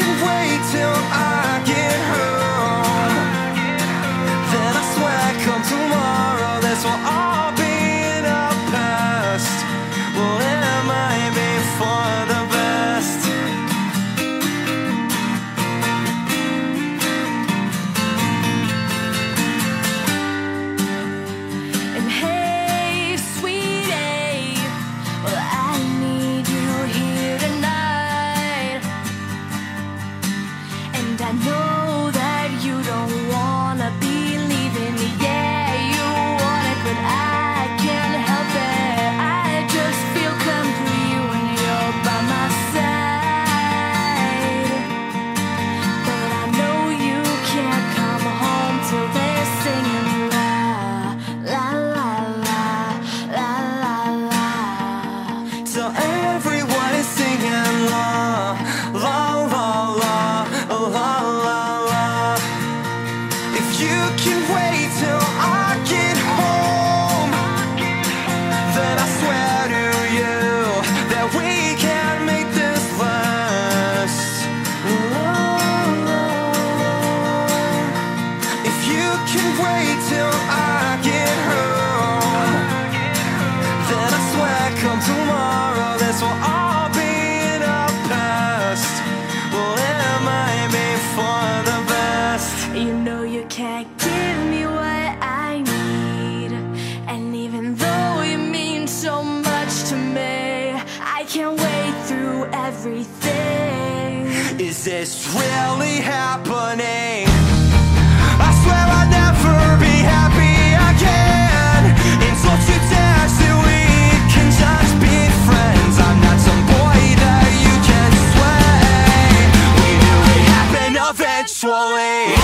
can wait till Is this really happening? I swear I'd never be happy again. Insult you dare to we can just be friends. I'm not some boy that you can sway. We knew it happened eventually.